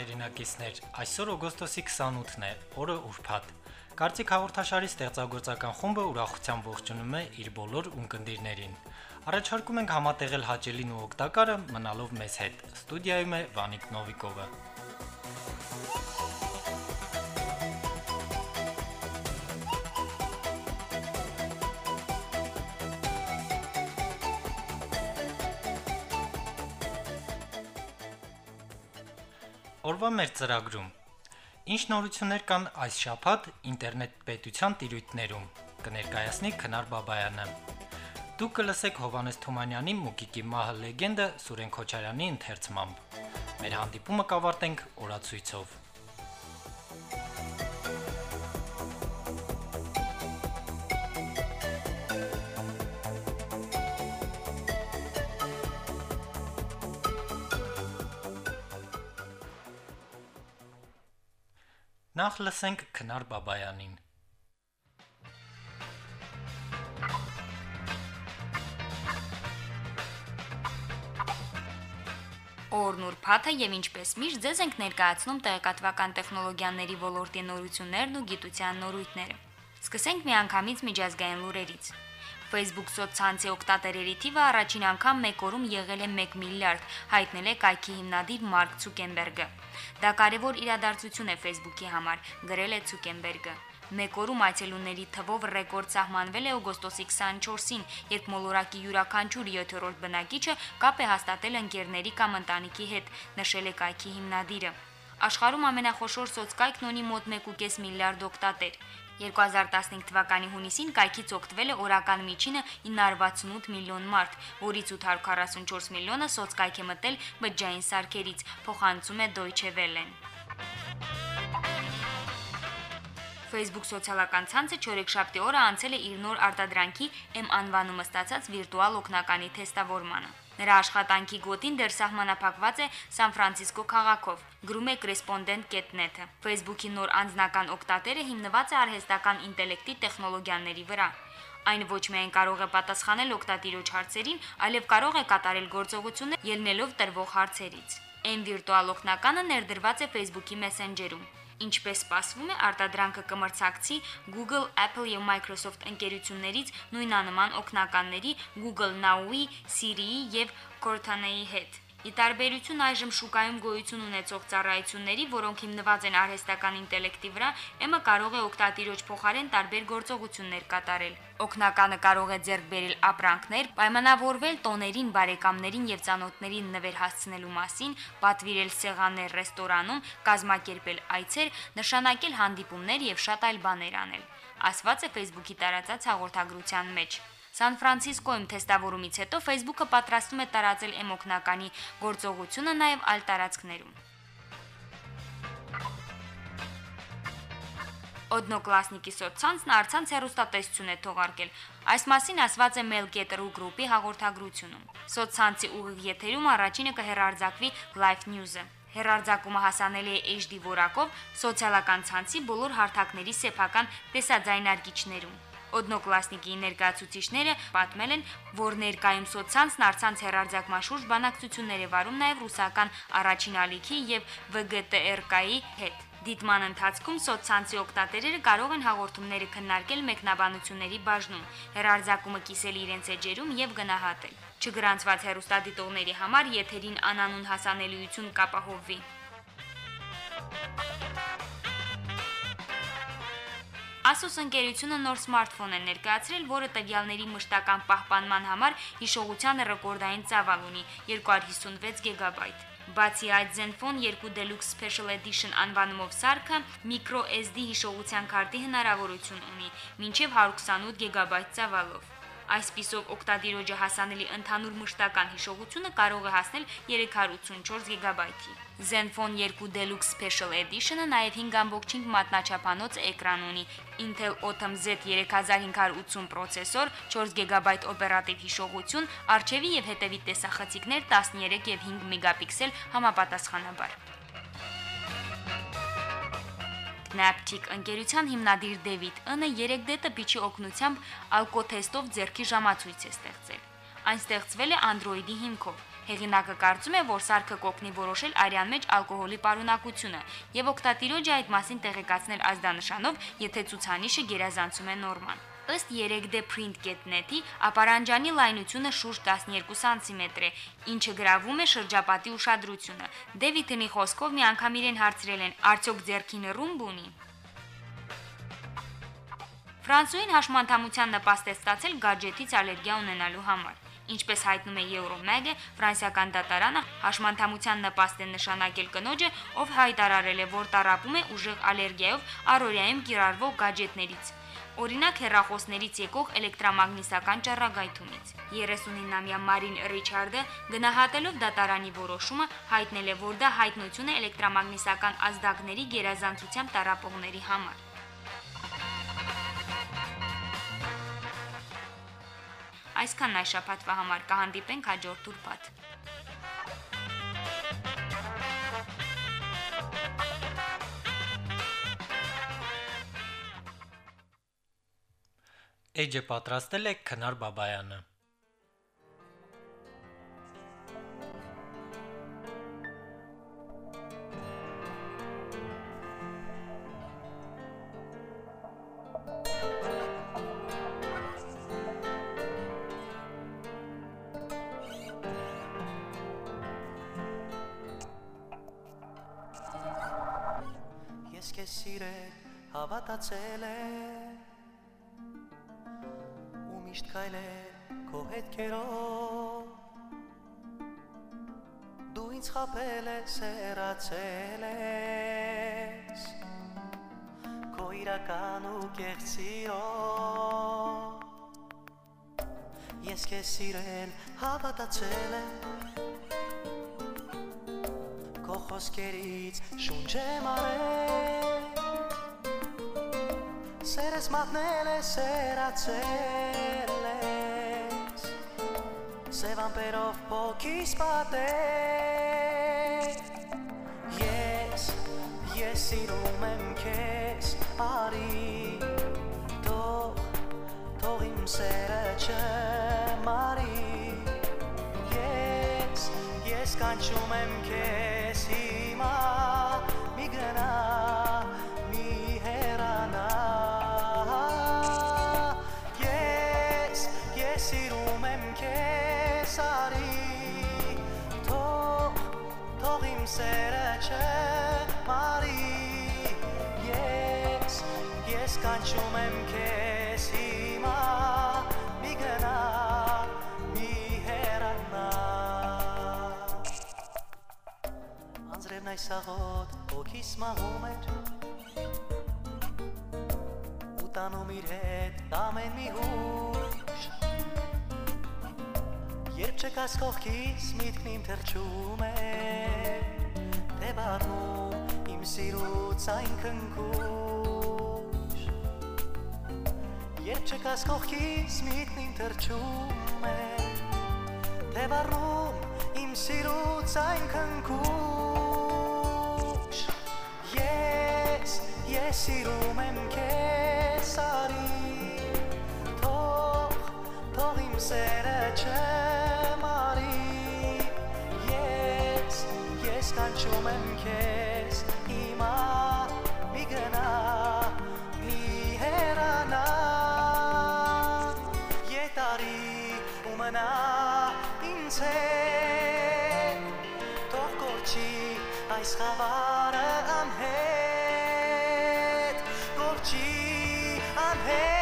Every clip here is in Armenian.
հայրենակիցներ, այսօր օգոստոսի 28-ն է, օրը ուրբաթ։ Կարծիք հաղորդաշարի ստեղծագործական խումբը ուրախությամբ ողջունում է իր բոլոր ունկնդիրներին։ Առաջարկում ենք համատեղել հաճելին ու օգտակարը մնալով մեզ հետ։ Ստուդիայում է Վանիկ Նովիկովը։ Օրվա մեր ծրագրում Ինչ նորություններ կան այս շաբաթ ինտերնետ պետության տիրույթներում կներկայացնի Քնար Բաբայանը։ Դուք կլսեք Հովանես Թումանյանի Մուկիկի մահը լեգենդը Սուրեն Քոչարյանի ընթերցմամբ։ Մեր հանդիպումը կավարտենք օրացույցով։ Նախ լսենք Քնար Բաբայանին։ Օրն ուրբաթը եւ ինչպես միշտ ձեզ ենք ներկայացնում տեղեկատվական տեխնոլոգիաների ոլորտի նորություններն ու գիտության նորույթները։ Սկսենք միանգամից միջազգային լուրերից։ Facebook սոցցանցի օգտատերերի թիվը առաջին անգամ մեկ օրում եղել է 1 միլիարդ, հայտնել է կայքի հիմնադիր Մարկ Ցուկենբերգը։ Դա կարևոր իրադարձություն է Facebook-ի համար, գրել է Ցուկենբերգը։ Մեկ օրում այցելուների թվով ռեկորդ սահմանվել է օգոստոսի 24-ին, երբ մոլորակի յուրաքանչյուր 7-րդ բնակիչը կապ է հաստատել ընկերների կամ ընտանիքի հետ, նշել է կայքի հիմնադիրը։ Աշխարհում ամենախոշոր սոցկայքն ունի մոտ 1.5 միլիարդ օգտատեր։ 2015 թվականի հունիսին կայքից օգտվել է օրական միջինը 968 միլիոն մարդ, որից 844 միլիոնը սոցկայք է մտել բջջային սարքերից, փոխանցում է Deutsche Welle-ն։ Facebook սոցիալական ցանցը չորեքշաբթի օրը անցել է իր նոր արտադրանքի M անվանումը ստացած վիրտուալ օգնականի թեստավորմանը։ Նրա աշխատանքի գոտին դեռ սահմանափակված է Սան Ֆրանցիսկո քաղաքով, գրում է correspondent.net-ը։ Facebook-ի նոր անձնական օգտատերը հիմնված է արհեստական ինտելեկտի տեխնոլոգիաների վրա։ Այն ոչ միայն կարող է պատասխանել օգտատիրոջ հարցերին, այլև կարող է կատարել գործողություններ ելնելով տրվող հարցերից։ Այն վիրտուալ օգնականը ներդրված է Facebook-ի Messenger-ում։ Ինչպես սպասվում է, արտադրանքը կմրցակցի Google, Apple եւ Microsoft ընկերություններից նույնանման օգնականների Google Now-ի, Siri-ի եւ Cortana-ի հետ։ Ի տարբերություն այժմ շուկայում գոյություն ունեցող ծառայությունների, որոնք հիմնված են արհեստական ինտելեկտի վրա, ԵՄ կարող է օգտատիրոջ փոխարեն տարբեր գործողություններ կատարել։ Օգնականը կարող է ձեռք բերել ապրանքներ, պայմանավորվել տոներին, բարեկամներին եւ ծանոթներին նվեր հասցնելու մասին, պատվիրել սեղաններ ռեստորանում, կազմակերպել այցեր, նշանակել հանդիպումներ եւ շատ այլ բաներ անել։ Ասված է Facebook-ի տարածած հաղորդագրության մեջ։ Սան Ֆրանցիսկոյում թեստավորումից հետո Facebook-ը պատրաստում է տարածել էմոկնականի գործողությունը նաև այլ տարածքներում։ Օդնոկլասնիկի սոցցանցն արցանց հերոստատեսություն է թողարկել։ Այս մասին ասված է Mail.ru գրուպի հաղորդագրությունում։ Սոցցանցի ուղիղ եթերում առաջինը կհերարձակվի Live News-ը։ Հերարձակումը հասանելի է HD որակով սոցիալական ցանցի բոլոր հարթակների սեփական տեսաձայնարկիչներում։ Օդնոկլասնիկի ներկայացուցիչները պատմել են, որ ներկայում սոցցանցն արցանց հերարձակման շուրջ բանակցություններ է վարում նաև ռուսական առաջին ալիքի եւ VGTRK-ի հետ։ Դիտման ընթացքում սոցցանցի օգտատերերը կարող են հաղորդումները քննարկել մեկնաբանությունների բաժնում, հերարձակումը կիսել իրենց էջերում եւ գնահատել։ Չգրանցված հերոստադիտողների համար եթերին անանուն հասանելիություն կապահովվի։ Asus ընկերությունը նոր սմարթֆոն է ներկայացրել, որը տվյալների մշտական պահպանման համար հիշողության ռեկորդային ծավալ ունի 256 GB։ Բացի այդ Zenfone 2 Deluxe Special Edition անվանումով սարքը micro SD հիշողության քարտի հնարավորություն ունի, մինչև 128 GB ծավալով։ Այսպիսով օկտադիրոջը հասանելի ընդհանուր մշտական հիշողությունը կարող է հասնել 384 GB-ի։ Zenfone 2 Deluxe Special Edition-ը նաև 5.5 մատնաչափանոց էկրան ունի, Intel Atom Z3580 պրոցեսոր, 4 GB օպերատիվ հիշողություն, արջևի եւ հետևի տեսախցիկներ 13 եւ 5 մեգապիքսել համապատասխանաբար։ Knaptic ընկերության հիմնադիր Դեվիդ Ը-ը 3D տպիչի օգնությամբ ալկոթեստով ձերքի ժամացույց է ստեղծել։ Այն ստեղծվել է Android-ի հիմքով։ Հեղինակը կարծում է, որ սարքը կօգնի որոշել արյան մեջ ալկոհոլի պարունակությունը եւ օկտատիրոջը այդ մասին տեղեկացնել ազդանշանով, եթե ցուցանիշը գերազանցում է նորման։ Ըստ 3D print.net-ի ապարանջանի լայնությունը շուրջ 12 սանտիմետր է, ինչը գրավում է շրջապատի ուշադրությունը։ Դեվիթնի խոսքով մի անգամ իրեն հարցրել են. «Արդյոք ձերքին ռումբ ունի»։ Ֆրանսուին հաշմանդամության նպաստ է ստացել գadgetից ալերգիա ունենալու համար։ Ինչպես հայտնում է Euromag-ը, ֆրանսիական դատարանը հաշմանդամության նպաստ է նշանակել կնոջը, ով հայտարարել է, որ տարապում է ուժեղ ալերգիայով առօրյայում կիրառվող գadgetներից։ Օրինակ հերախոսներից եկող էլեկտրամագնիսական ճառագայթումից։ 39-ամյա Մարին Ռիչարդը գնահատելով դատարանի որոշումը հայտնել է, որ դա հայտնություն է էլեկտրամագնիսական ազդակների գերազանցությամբ տարապողների համար։ Այսքանն այս շաբաթվա համար կհանդիպենք հաջորդ ուրբաթ։ Էջը պատրաստել է Քնար Բաբայանը։ քեզ սիրել հավատացել է քայլել քո հետքերով դու ինձ խապել ես հեռացել ես քո իրական ու կեղծ սիրով ես քեզ սիրել հավատացել եմ քո խոսքերից շունչ եմ արել Սերս մատնել է սերացել ես Սև ամպերով փոքիս պատել Ես, ես սիրում եմ քեզ արի Թող, թող իմ սերը չմարի Ես, ես կանչում եմ քեզ հիմա մի գնա սերը չմարի Ես, ես կանչում եմ քեզ հիմա մի գնա մի հեռանա Անձրևն այս աղոտ հոգիս մահում էր ու տանում իր հետ ամեն մի հուշ Երբ չկաս կողքիս միտքն իմ թրջում է Թե բառնում իմ սիրուց այն քնքուշ Երբ չկաս կողքիս միտքն իմ թրջում է Թե բառնում իմ սիրուց այն քնքուշ Ես, ես սիրում եմ քեզ արի Թող, թող իմ սերը չմարի ես կանչում եմ քեզ հիմա մի գնա մի հեռանա Ետարի ու մնա ինձ հետ Թող կորչի այս խավարը անհետ Կորչի անհետ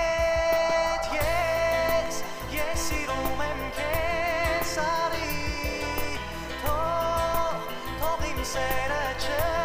թող իմ սերը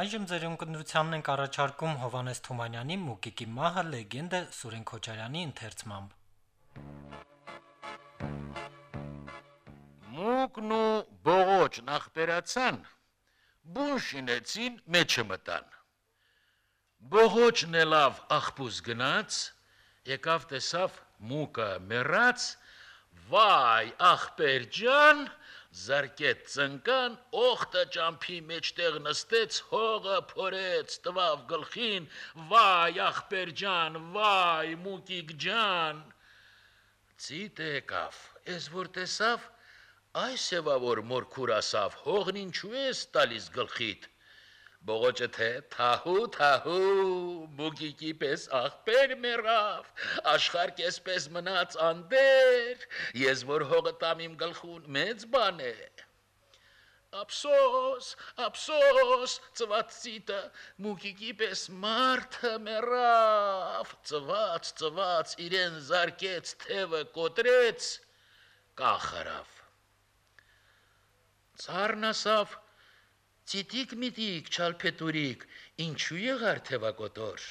Այժմ ձեր ունկնդրությանն ենք առաջարկում Հովանես Թումանյանի Մուկիկի մահը լեգենդը Սուրեն Քոչարյանի ընթերցմամբ։ Մուկն ու բողոճն ախպերացան, բուն շինեցին մեջը մտան։ Բողոճն էլավ աղբուս գնաց, եկավ տեսավ մուկը մեռած, վայ ախպեր ջան, զարկեց ծնկան, օխտը ճամփի մեջտեղ նստեց, հողը փորեց, տվավ գլխին, վայ ախպեր ջան, վայ մուկիկ ջան։ Ցիտ եկավ, ես որ տեսավ, այս էվա որ մորքուր ասավ, հողն ինչու ես տալիս գլխիդ։ Բողոճը թե թահու թահու բուգիկի պես աղբեր մեռավ աշխարհ կեսպես մնաց անդեր ես որ հողը տամ իմ գլխուն մեծ բան է Ափսոս, ափսոս, ծված ցիտը, մուկիկի պես մարդը մեռավ, ծված, ծված, իրեն զարկեց, թևը կոտրեց, կախարավ։ Ցառնասավ Ցիտիկ միտիկ չալփետուրիկ, ինչու եղար թևակոտոր։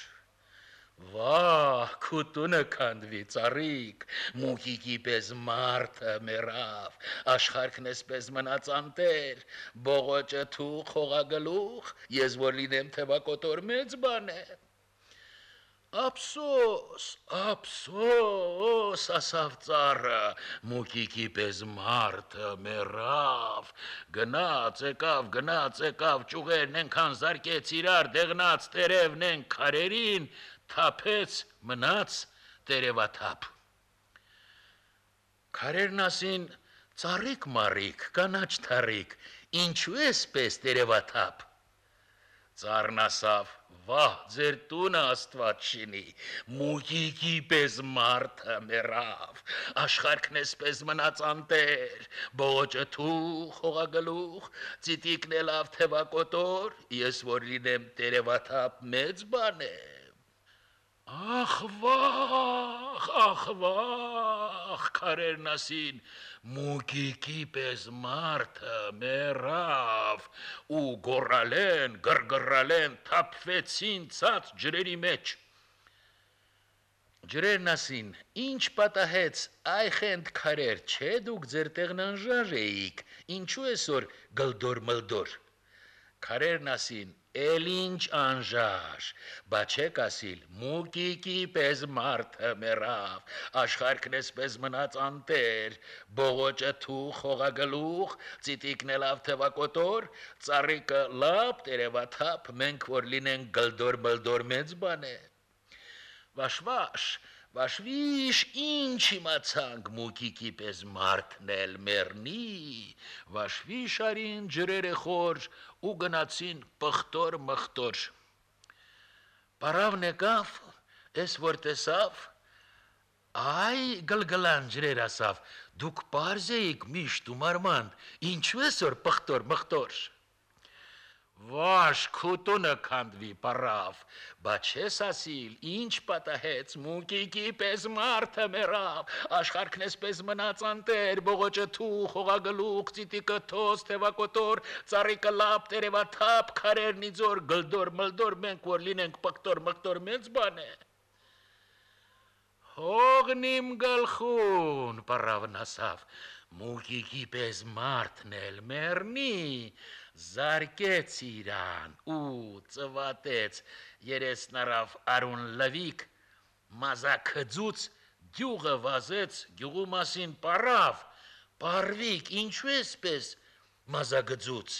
Վահ, քուտունը քանդվի ծառիկ, մուկիկի պես մարդը մեռավ, աշխարհքն էսպես մնաց անտեր, բողոճը թու խողագլուխ, ես որ լինեմ թևակոտոր մեծ բան է։ Ափսոս, ափսոս, ասավ ծառը, մուկիկի պես մարդը մեռավ, գնաց եկավ, գնաց եկավ, ճուղերն ենքան զարկեց իրար, դեղնաց տերևն են քարերին, թափեց, մնաց տերևաթափ։ Քարերն ասին ծառիկ մարիկ, կանաչ թարիկ, ինչու էսպես տերևաթափ։ Ծառն ասավ Վահ, ձեր տունը Աստված շինի։ Մուկիկի պես մարդը մեռավ, աշխարհքն էսպես մնաց անտեր, բողոճը թու խողագլուխ, ծիտիկն է լավ թևակոտոր, ես որ լինեմ տերևաթափ մեծ բան է։ Ախ վախ, ախ վախ, քարերն ասին, մուկիկի պես մարդը մեռավ ու գորալեն, գրգռալեն, թափվեցին ցած ջրերի մեջ։ Ջրերն ասին, ինչ պատահեց, այխենդ քարեր, չէ դուք ձեր տեղն անժար էիք, ինչու այսօր գլդոր մլդոր։ Քարերն ասին, Էլ ինչ անժար, բա չեք ասիլ, մուկիկի պես մարդը մեռավ, աշխարհքն էսպես մնաց անտեր, բողոճը թու խողագլուխ, ծիտիկն է լավ թվակոտոր, ծառիկը լապ տերևաթափ, մենք որ լինենք գլդոր բլդոր մեծ բան է։ Վաշվաշ, Վաշվիշ ինչ իմացանք մուկիկի պես մարդնել մեռնի, վաշվիշ արին ջրերը խոր ու գնացին պխտոր մխտոր։ Բարավն եկավ, ես որ տեսավ, այ գլգլան ջրեր ասավ, դուք պարզ էիք միշտ ու մարման, ինչու ես որ պխտոր մխտոր։ Վաշ քուտունը քանդվի պարավ, բա չես ասիլ, ինչ պատահեց, մուկիկի պես մարդը մեռավ, աշխարհքն էսպես մնաց անտեր, բողոճը թու, խողագլուխ, ծիտիկը թոս, թևակոտոր, ծառիկը լապ, տերևաթափ, քարերն իձոր, գլդոր, մլդոր, մենք որ լինենք պկտոր, մկտոր մեծ բան է։ Հողնիմ գլխուն, պարավն ասավ, մուկիկի պես մարդն էլ մեռնի, զարկեց իրան ու ծվատեց երեսնարավ արուն լվիկ մազակծուց գյուղը վազեց գյուղու մասին պարավ պարվիկ ինչու էսպես մազագծուց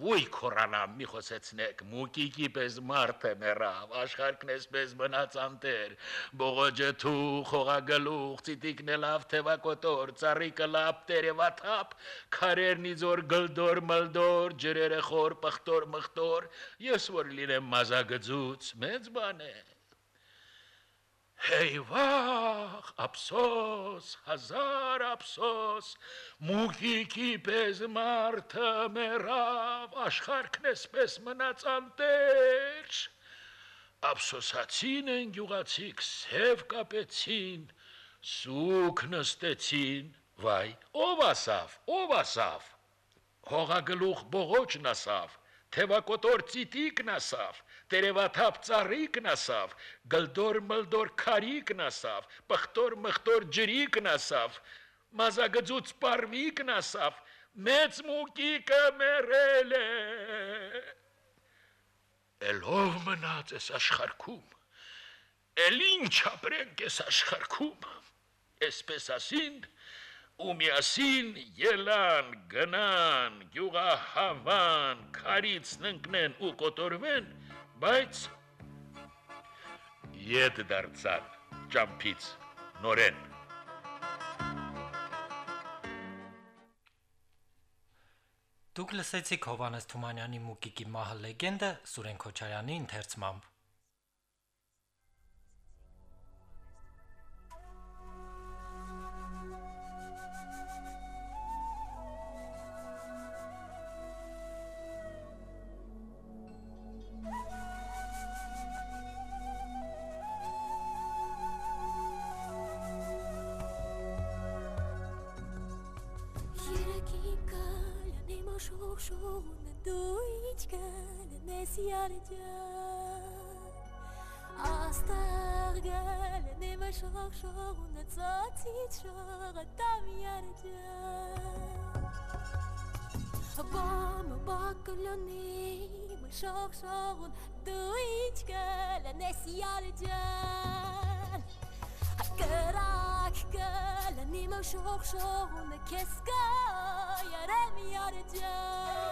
Ոյ կորանամ մի խոսեցնեք, մուկիկի պես մարդը մեռավ, աշխարհքն էսպես մնաց անտեր, բողոջը թու, խողագլուխ, ծիտիկն է լավ թևակոտոր, ծառիկը լապ տերևաթափ, քարերն իձոր գլդոր մլդոր, ջրերը խոր պխտոր մխտոր, ես որ լինեմ մազագծուց, մեծ բան է։ Հեյ վախ, ափսոս, հազար ափսոս, մուկիկի պես մարդը մեռավ, աշխարհքն էսպես մնաց անտեր։ Ափսոսացին են գյուղացիք, սև կապեցին, սուկ նստեցին, վայ, ով ասավ, ով ասավ։ Հողագլուխ բողոճն ասավ, թևակոտոր ծիտիկն ասավ, տերևաթափ ծառիկն ասավ, գլդոր մլդոր քարիկն ասավ, պխտոր մխտոր ջրիկն ասավ, մազագծուց պարմիկն ասավ, մեծ մուկիկը մերել է։ Էլով մնաց ես աշխարհքում։ Էլ ինչ ապրենք ես աշխարհքում։ Այսպես ասին, ու միասին ելան, գնան, գյուղահավան, քարից ննկնեն ու կոտորվեն, բայց ետ դարձան ճամփից նորեն։ Դուք լսեցիք Հովանես Թումանյանի Մուկիկի մահը լեգենդը Սուրեն Քոչարյանի ընթերցմամբ։ Shanani, my shock shock, do each girl, and this yarjan. A karak girl, and him a yarem yarjan.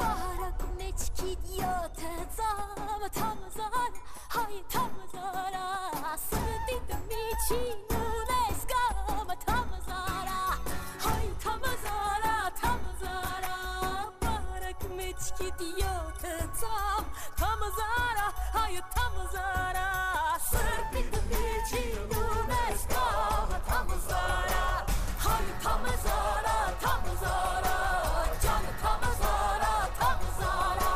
Baharak meçkid yo tezam, tam hay tam sam tam zara hayır tam zara. Sırpit birçi nunes kam tam zara. Hayır tam zara tam zara. Can tam zara tam zara.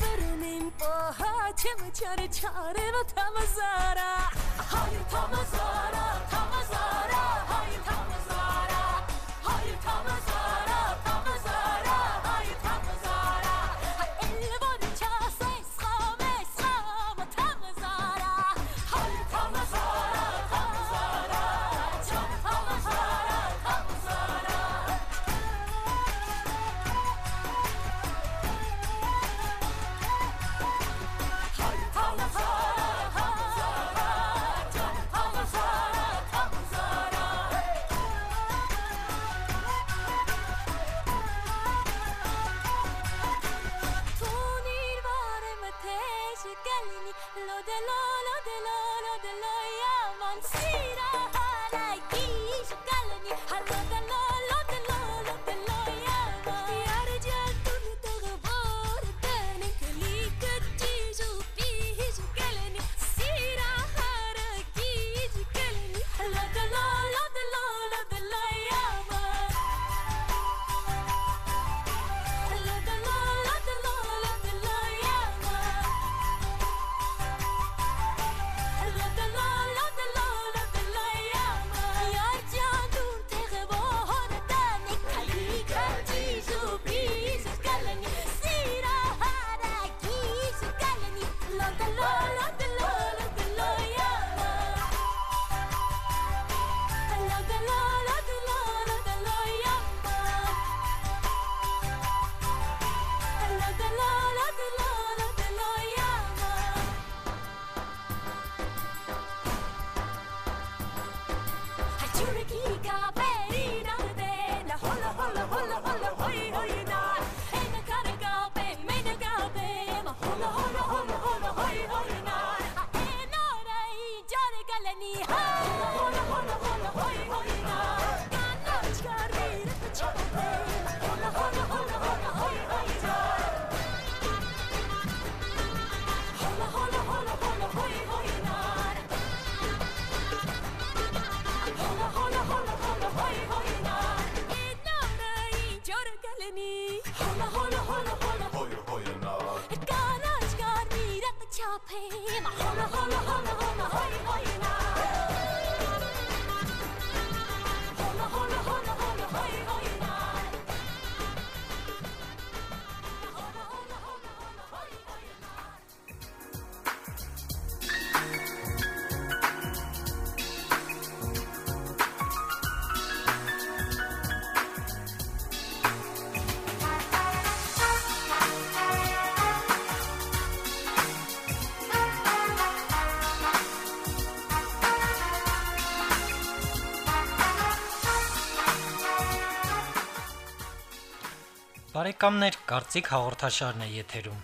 Vernim o hatim çare çare tam zara. Hayır tam zara. Shuriken! Բարեկամներ, Կարծիք հաղորդաշարն է եթերում։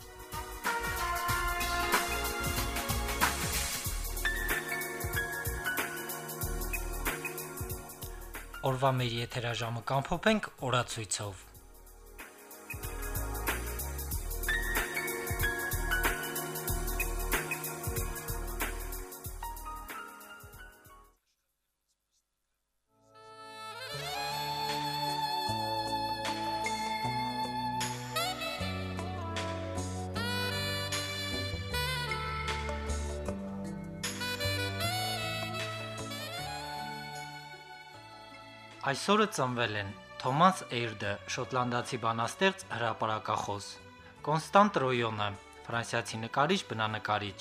Օրվա մեր եթերաժամը կամփոփենք օրացույցով։ Այսօրը ծնվել են Թոմաս Էյրդը, շոտլանդացի բանաստեղծ, հրապարակախոս, Կոնստանտ Ռոյոնը, ֆրանսիացի նկարիչ, բնանկարիչ,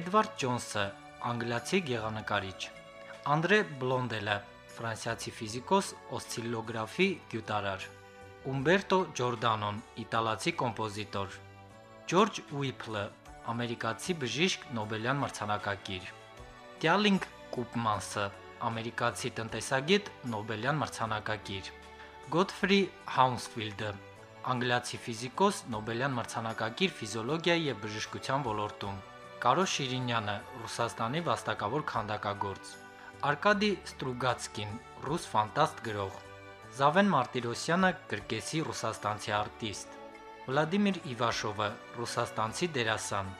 Էդվարդ Ջոնսը, անգլիացի գեղանկարիչ, Անդրե Բլոնդելը, ֆրանսիացի ֆիզիկոս, օսցիլոգրաֆի գյուտարար, Ումբերտո Ջորդանոն, իտալացի կոմպոզիտոր, Ջորջ Ուիփլը, ամերիկացի բժիշկ, Նոբելյան մրցանակակիր, Տյալինգ Կուպմանսը, ամերիկացի տնտեսագետ, Նոբելյան մրցանակակիր, Գոթֆրի Հաունսֆիլդը, անգլիացի ֆիզիկոս, Նոբելյան մրցանակակիր ֆիզիոլոգիայի եւ բժշկության ոլորտում, Կարո Շիրինյանը, Ռուսաստանի վաստակավոր քանդակագործ, Արկադի Ստրուգացկին, ռուս ֆանտաստ գրող, Զավեն Մարտիրոսյանը, կրկեսի ռուսաստանցի արտիստ, Վլադիմիր Իվաշովը, ռուսաստանցի դերասան,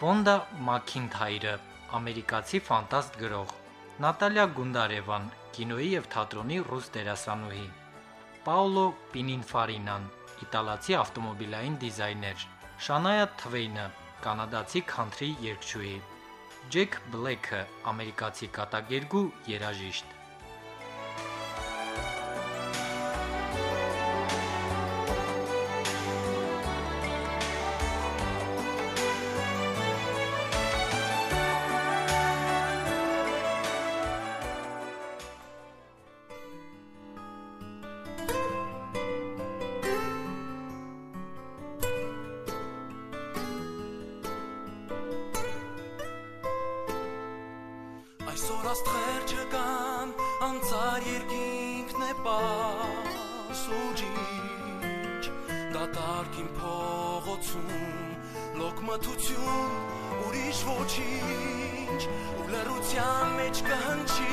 Վոնդա Մաքինթայրը, ամերիկացի ֆանտաստ գրող, Նատալիա Գունդարևան, կինոյի եւ թատրոնի ռուս դերասանուհի, Պաոլո Պինինֆարինան, իտալացի ավտոմոբիլային դիզայներ, Շանայա Թվեյնը, կանադացի քանթրի երգչուհի, Ջեք Բլեքը, ամերիկացի կատակերգու երաժիշտ։ աստղեր չկան, անցար երկինքն է պաս ու ջինջ Դատարկին փողոցում, լոկ մթություն, ուրիշ ոչինչ Ու լրության մեջ կհնչի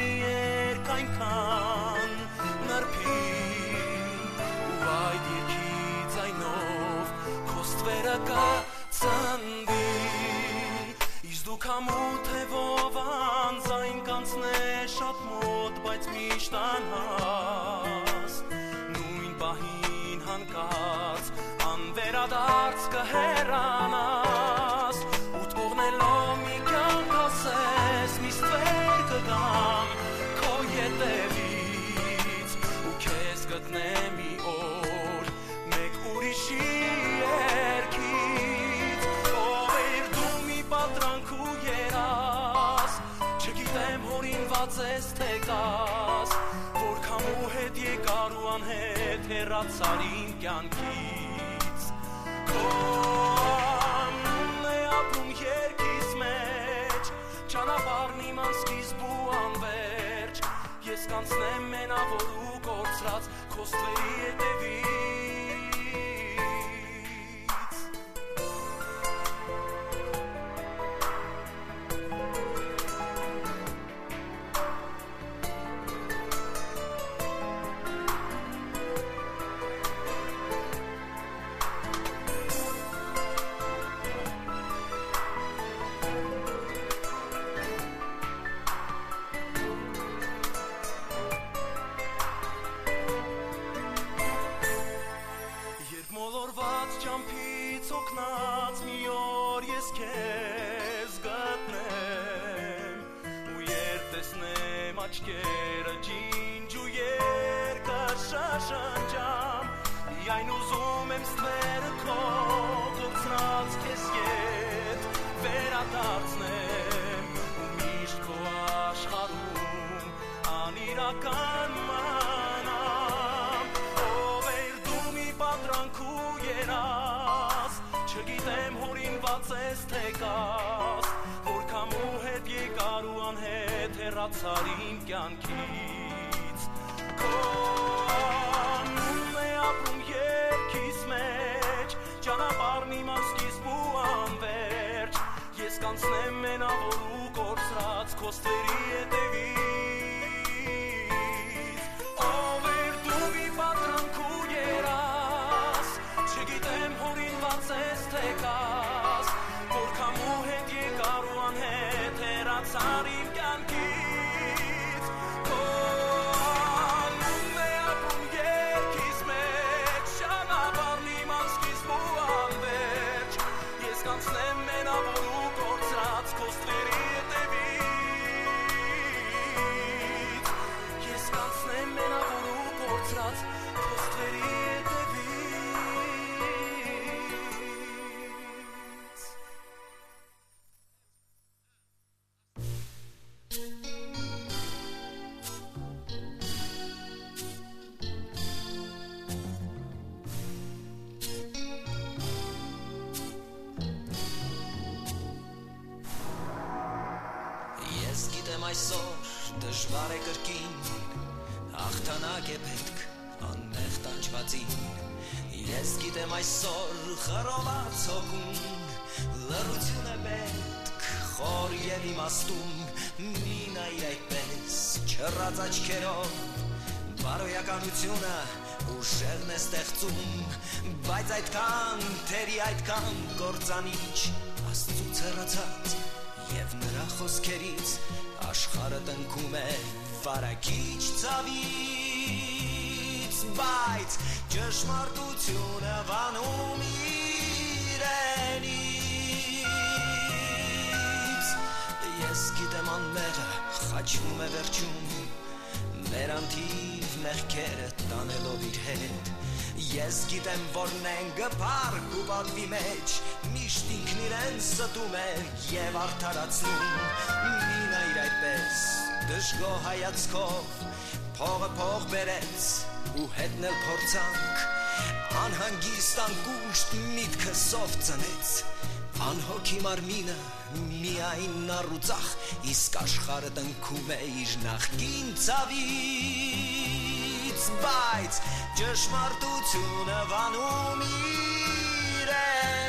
մի երկ այնքան նրբին Ու այդ երկի ձայնով կոստվերը բայց միշտ անհաս Նույն պահին հանկարծ անվերադարձ կհերանաս հորինված ես թե կաս Որքան ու հետ եկար ու անհետ հեռացար իմ կյանքից Քո անունն է ապրում երկիս մեջ Ճանապարհն իմ անսկիզբ ու անվերջ Ես կանցնեմ մենավոր ու կորցրած Քո ստվերի հետևից իմ կյանքից քո անունն է ապրում երկիս մեջ ճանապարհն իմ ասկիզբ ու անվերջ ես կանցնեմ մենավոր ու կորցրած քո ստերի հետ դժվար է կրկին հաղթանակ է պետք աննեղ տանջվածին Ես գիտեմ այսօր խռոված հոգում լրություն է պետք խոր եւ իմաստուն մի նայր այդպես չռած աչքերով բարոյականությունը ուշերն է ստեղծում բայց այդքան թերի այդքան կործանիչ աստծուց հեռացած Եվ նրա խոսքերից աշխարհը տնքում է վարակիչ ցավից, բայց ճշմարտությունը վանում իրենից։ Ես գիտեմ անմեղը խաչվում է վերջում, մեր անթիվ մեղքերը տանելով իր հետ։ Ես գիտեմ, որ նենգը փառք ու պատվի մեջ միշտ ինքն իրեն ստում է եւ արդարացնում։ Մի այդպես դժգոհ հայացքով փողը փող բերեց ու հետնել փորձանք անհանգիստ անկուշտ միտքը սով ծնեց Անհոգի մարմինը միայն առուծախ իսկ աշխարհը տնքում է իր նախկին ցավից բայց ճշմարտությունը վանում իրենից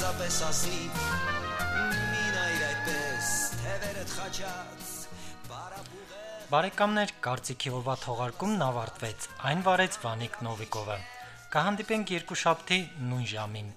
պարզապես ասնիվ Մի նայր այդպես թևերդ խաչած Բարեկամներ, կարծիքի ովա թողարկումն ավարտվեց։ Այն վարեց Վանիկ Նովիկովը։ Կհանդիպենք երկու շաբթի նույն ժամին։